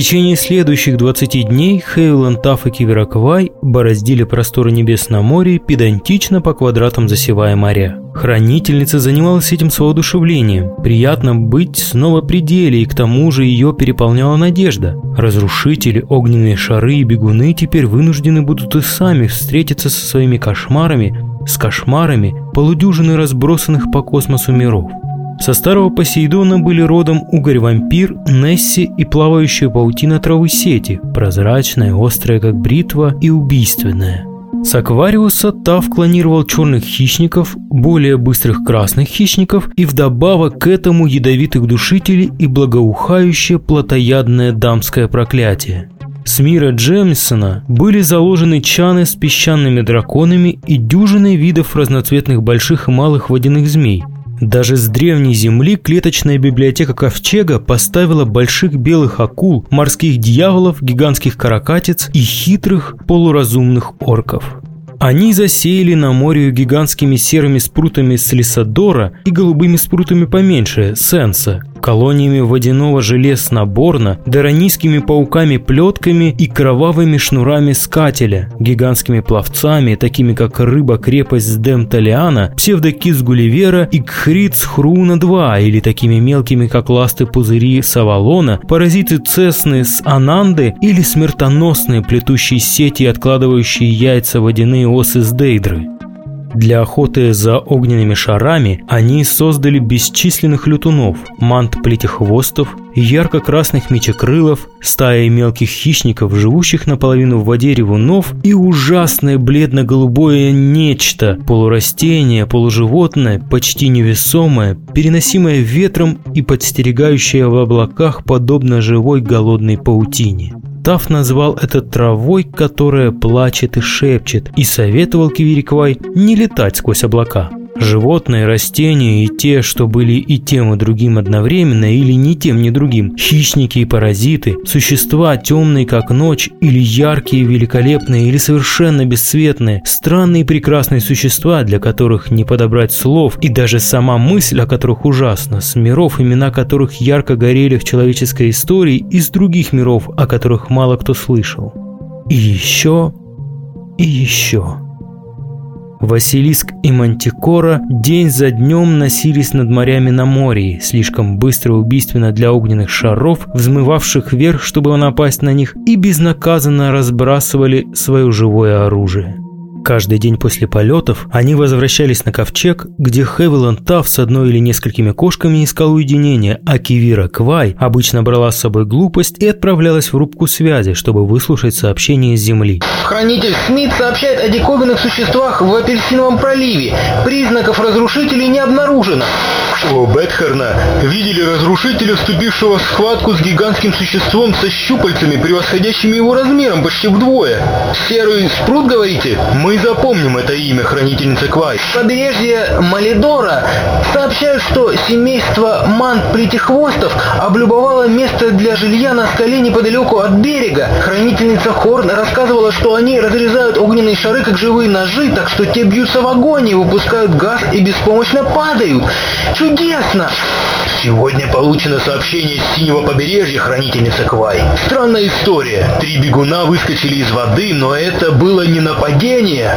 течение следующих 20 дней Хейлан, Таф и Кивераквай бороздили просторы небес на море, педантично по квадратам засевая моря. Хранительница занималась этим с воодушевлением. Приятно быть снова при деле, и к тому же ее переполняла надежда. Разрушители, огненные шары и бегуны теперь вынуждены будут и сами встретиться со своими кошмарами, с кошмарами полудюжины разбросанных по космосу миров. Со старого Посейдона были родом угорь-вампир, Несси и плавающая паутина травы сети, прозрачная, острая как бритва и убийственная. С аквариуса Тав клонировал черных хищников, более быстрых красных хищников и вдобавок к этому ядовитых душителей и благоухающее плотоядное дамское проклятие. С мира Джемисона были заложены чаны с песчаными драконами и дюжиной видов разноцветных больших и малых водяных змей – даже с древней земли клеточная библиотека Ковчега поставила больших белых акул, морских дьяволов, гигантских каракатиц и хитрых полуразумных орков. Они засеяли на море гигантскими серыми спрутами Слисадора и голубыми спрутами поменьше – Сенса, колониями водяного желез наборна, даронийскими пауками-плетками и кровавыми шнурами скателя, гигантскими пловцами, такими как рыба-крепость Демталиана, псевдокис Гулливера и Кхриц Хруна-2, или такими мелкими, как ласты-пузыри Савалона, паразиты Цесны с Ананды или смертоносные плетущие сети откладывающие яйца водяные осы с Дейдры. Для охоты за огненными шарами они создали бесчисленных лютунов, мант плетихвостов, ярко-красных мечекрылов, стаи мелких хищников, живущих наполовину в воде ревунов и ужасное бледно-голубое нечто, полурастение, полуживотное, почти невесомое, переносимое ветром и подстерегающее в облаках подобно живой голодной паутине. Тав назвал это травой, которая плачет и шепчет, и советовал Кивириквай не летать сквозь облака. Животные, растения и те, что были и тем, и другим одновременно, или ни тем, ни другим, хищники и паразиты, существа темные, как ночь, или яркие, великолепные, или совершенно бесцветные, странные и прекрасные существа, для которых не подобрать слов, и даже сама мысль о которых ужасна, с миров, имена которых ярко горели в человеческой истории, из других миров, о которых мало кто слышал. И еще, и еще. Василиск и Мантикора день за днем носились над морями на море, слишком быстро и убийственно для огненных шаров, взмывавших вверх, чтобы напасть на них, и безнаказанно разбрасывали свое живое оружие. Каждый день после полетов они возвращались на ковчег, где Хевиланд Тафф с одной или несколькими кошками искал уединение, а Кивира Квай обычно брала с собой глупость и отправлялась в рубку связи, чтобы выслушать сообщение с Земли. Хранитель Смит сообщает о диковинных существах в Апельсиновом проливе. Признаков разрушителей не обнаружено. У Бетхерна видели разрушителя, вступившего в схватку с гигантским существом со щупальцами, превосходящими его размером почти вдвое. Серый спрут, говорите? Мы запомним это имя, хранительница Квай. Побережье Малидора сообщают, что семейство мант-плетихвостов облюбовало место для жилья на скале неподалеку от берега. Хранительница Хорн рассказывала, что они разрезают огненные шары, как живые ножи, так что те бьются в огонь выпускают газ и беспомощно падают. Чудо чудесно! Сегодня получено сообщение с синего побережья хранительница Квай. Странная история. Три бегуна выскочили из воды, но это было не нападение.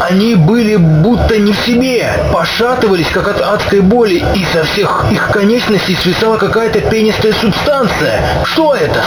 Они были будто не в себе, пошатывались, как от адской боли, и со всех их конечностей свисала какая-то пенистая субстанция. Что это?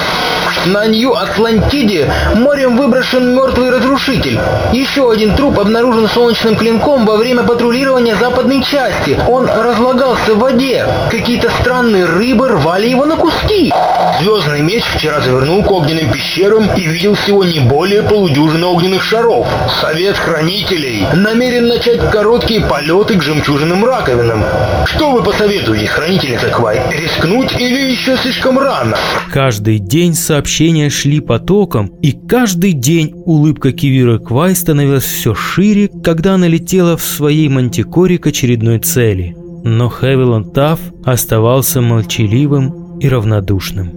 На Нью-Атлантиде морем выброшен мертвый разрушитель. Еще один труп обнаружен солнечным клинком во время патрулирования западной части. Он разлагался в воде. Какие-то странные рыбы рвали его на куски. Звездный меч вчера завернул к огненным пещерам и видел всего не более полудюжины огненных шаров. Совет хранителей намерен начать короткие полеты к жемчужным раковинам. Что вы посоветуете, хранительница Квай? Рискнуть или еще слишком рано? Каждый день сообщения шли потоком, и каждый день улыбка Кивира Квай становилась все шире, когда она летела в своей мантикоре к очередной цели – но Хевиланд Тафф оставался молчаливым и равнодушным.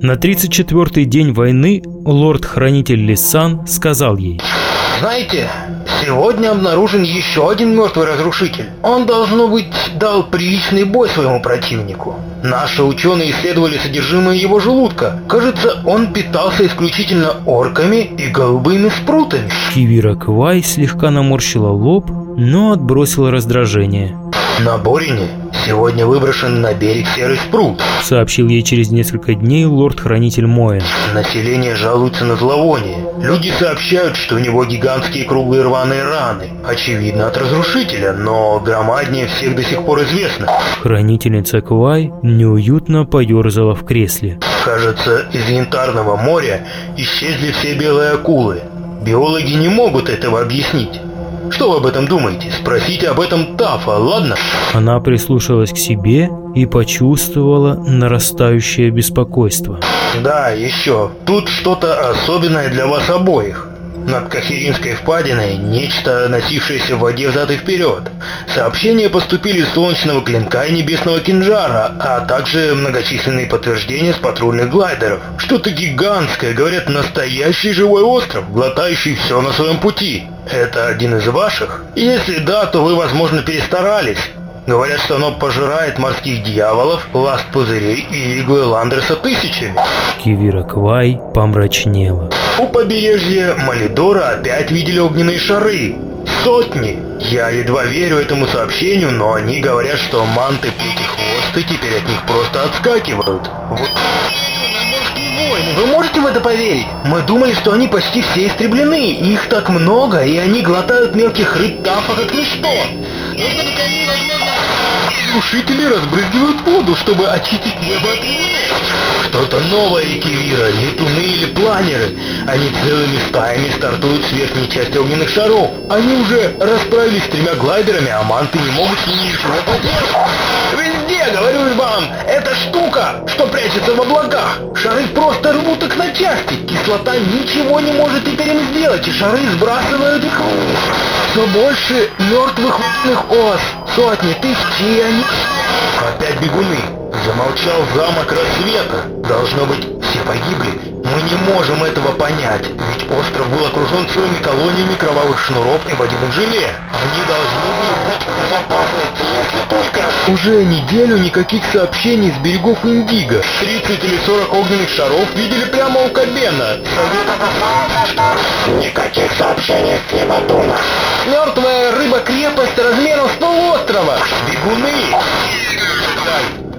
На 34-й день войны лорд-хранитель Лисан сказал ей Знаете, сегодня обнаружен еще один мертвый разрушитель. Он, должно быть, дал приличный бой своему противнику. Наши ученые исследовали содержимое его желудка. Кажется, он питался исключительно орками и голубыми спрутами. Кивира Квай слегка наморщила лоб, но отбросила раздражение. На Борине сегодня выброшен на берег серый спрут, сообщил ей через несколько дней лорд-хранитель Моэн. Население жалуется на зловоние. Люди сообщают, что у него гигантские круглые рваные раны. Очевидно, от разрушителя, но громаднее всех до сих пор известно. Хранительница Квай неуютно поерзала в кресле. Кажется, из Янтарного моря исчезли все белые акулы. Биологи не могут этого объяснить. Что вы об этом думаете? Спросите об этом Тафа, ладно? Она прислушалась к себе и почувствовала нарастающее беспокойство. Да, еще. Тут что-то особенное для вас обоих. Над Кахиринской впадиной нечто, носившееся в воде взад и вперед. Сообщения поступили из солнечного клинка и небесного кинжара, а также многочисленные подтверждения с патрульных глайдеров. Что-то гигантское, говорят, настоящий живой остров, глотающий все на своем пути. Это один из ваших? Если да, то вы, возможно, перестарались. Говорят, что оно пожирает морских дьяволов, ласт пузырей и иглы Ландерса тысячами. Кивира Квай помрачнела. У побережья Малидора опять видели огненные шары. Сотни. Я едва верю этому сообщению, но они говорят, что манты хвосты теперь от них просто отскакивают. Вот вы можете в это поверить? Мы думали, что они почти все истреблены. Их так много, и они глотают мелких рыб тафа как ничто. Душители разбрызгивают воду, чтобы очистить небо от Что-то новое, Кивира, летуны или планеры. Они целыми стаями стартуют с верхней части огненных шаров. Они уже расправились с тремя глайдерами, а манты не могут с ними ничего поделать. Везде, говорю вам, эта штука, что прячется в облаках. Шары просто рвут их на части. Кислота ничего не может теперь им сделать, и шары сбрасывают их. Все больше мертвых ос. Сотни, тысячи, и они... Опять бегуны. Замолчал замок рассвета. Должно быть, все погибли. Мы не можем этого понять, ведь остров был окружен целыми колониями кровавых шнуров и водяных желе. Они должны были быть в. Уже неделю никаких сообщений с берегов Индиго. 30 или 40 огненных шаров видели прямо у Кабена. Никаких сообщений с Климатуна. Мертвая рыба-крепость размером с полуострова. Бегуны!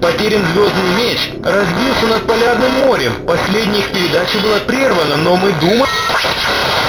Потерян звездный меч, разбился над Полярным морем. Последняя их передача была прервана, но мы думаем...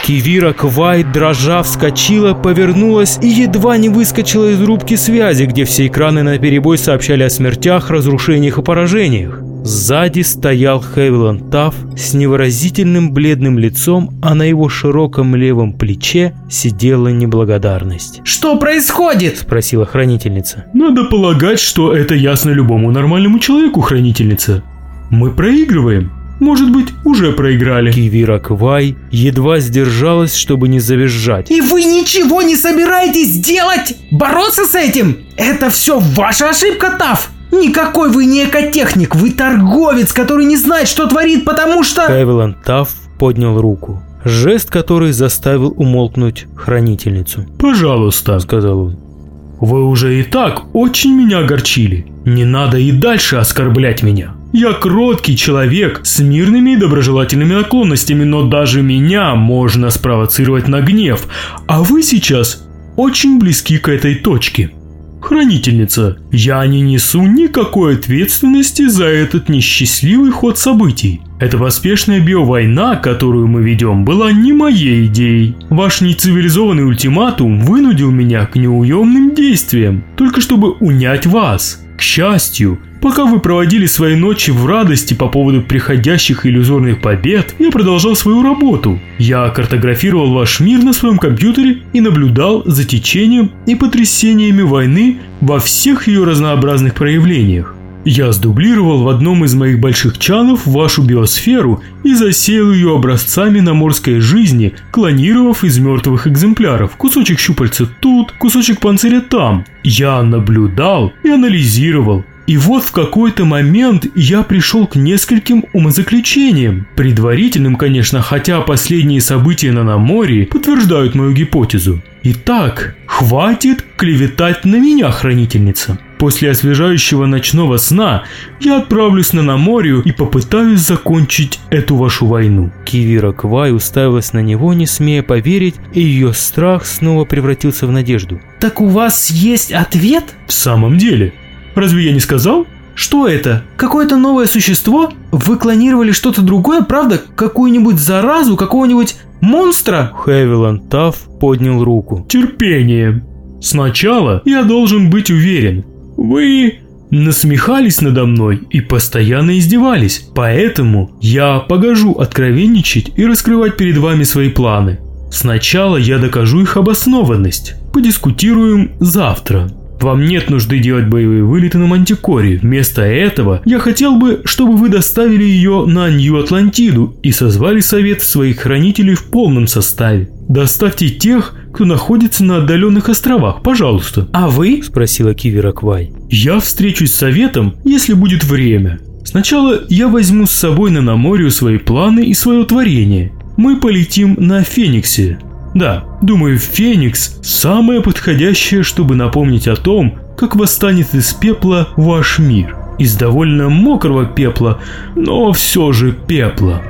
Кивира Квай, дрожа, вскочила, повернулась и едва не выскочила из рубки связи, где все экраны на перебой сообщали о смертях, разрушениях и поражениях. Сзади стоял Хевилан Тафф с невыразительным бледным лицом, а на его широком левом плече сидела неблагодарность. «Что происходит?» – спросила хранительница. «Надо полагать, что это ясно любому нормальному человеку, хранительница. Мы проигрываем. Может быть, уже проиграли. Кивира Квай едва сдержалась, чтобы не завизжать. И вы ничего не собираетесь делать? Бороться с этим? Это все ваша ошибка, Тав! Никакой вы не экотехник, вы торговец, который не знает, что творит, потому что... Эвелан Тафф поднял руку. Жест, который заставил умолкнуть хранительницу. «Пожалуйста», — сказал он. «Вы уже и так очень меня огорчили. Не надо и дальше оскорблять меня. Я кроткий человек с мирными и доброжелательными наклонностями, но даже меня можно спровоцировать на гнев, а вы сейчас очень близки к этой точке. Хранительница, я не несу никакой ответственности за этот несчастливый ход событий. Эта поспешная биовойна, которую мы ведем, была не моей идеей. Ваш нецивилизованный ультиматум вынудил меня к неуемным действиям, только чтобы унять вас. Счастью, пока вы проводили свои ночи в радости по поводу приходящих иллюзорных побед, я продолжал свою работу. Я картографировал ваш мир на своем компьютере и наблюдал за течением и потрясениями войны во всех ее разнообразных проявлениях. Я сдублировал в одном из моих больших чанов вашу биосферу и засеял ее образцами на морской жизни, клонировав из мертвых экземпляров. Кусочек щупальца тут, кусочек панциря там. Я наблюдал и анализировал. И вот в какой-то момент я пришел к нескольким умозаключениям. Предварительным, конечно, хотя последние события на Наморе подтверждают мою гипотезу. Итак, хватит клеветать на меня, хранительница. После освежающего ночного сна я отправлюсь на Наморию и попытаюсь закончить эту вашу войну. Кивира Квай уставилась на него, не смея поверить, и ее страх снова превратился в надежду. Так у вас есть ответ? В самом деле, разве я не сказал? Что это? Какое-то новое существо? Вы клонировали что-то другое, правда? Какую-нибудь заразу, какого-нибудь монстра? Хевиланд Тафф поднял руку. Терпение. Сначала я должен быть уверен. Вы насмехались надо мной и постоянно издевались, поэтому я погожу откровенничать и раскрывать перед вами свои планы. Сначала я докажу их обоснованность. Подискутируем завтра. Вам нет нужды делать боевые вылеты на Мантикоре. Вместо этого я хотел бы, чтобы вы доставили ее на Нью-Атлантиду и созвали совет своих хранителей в полном составе. Доставьте тех, кто находится на отдаленных островах, пожалуйста. А вы? Спросила Кивера Квай. Я встречусь с советом, если будет время. Сначала я возьму с собой на Наморию свои планы и свое творение. Мы полетим на Фениксе. Да, думаю, Феникс – самое подходящее, чтобы напомнить о том, как восстанет из пепла ваш мир. Из довольно мокрого пепла, но все же пепла.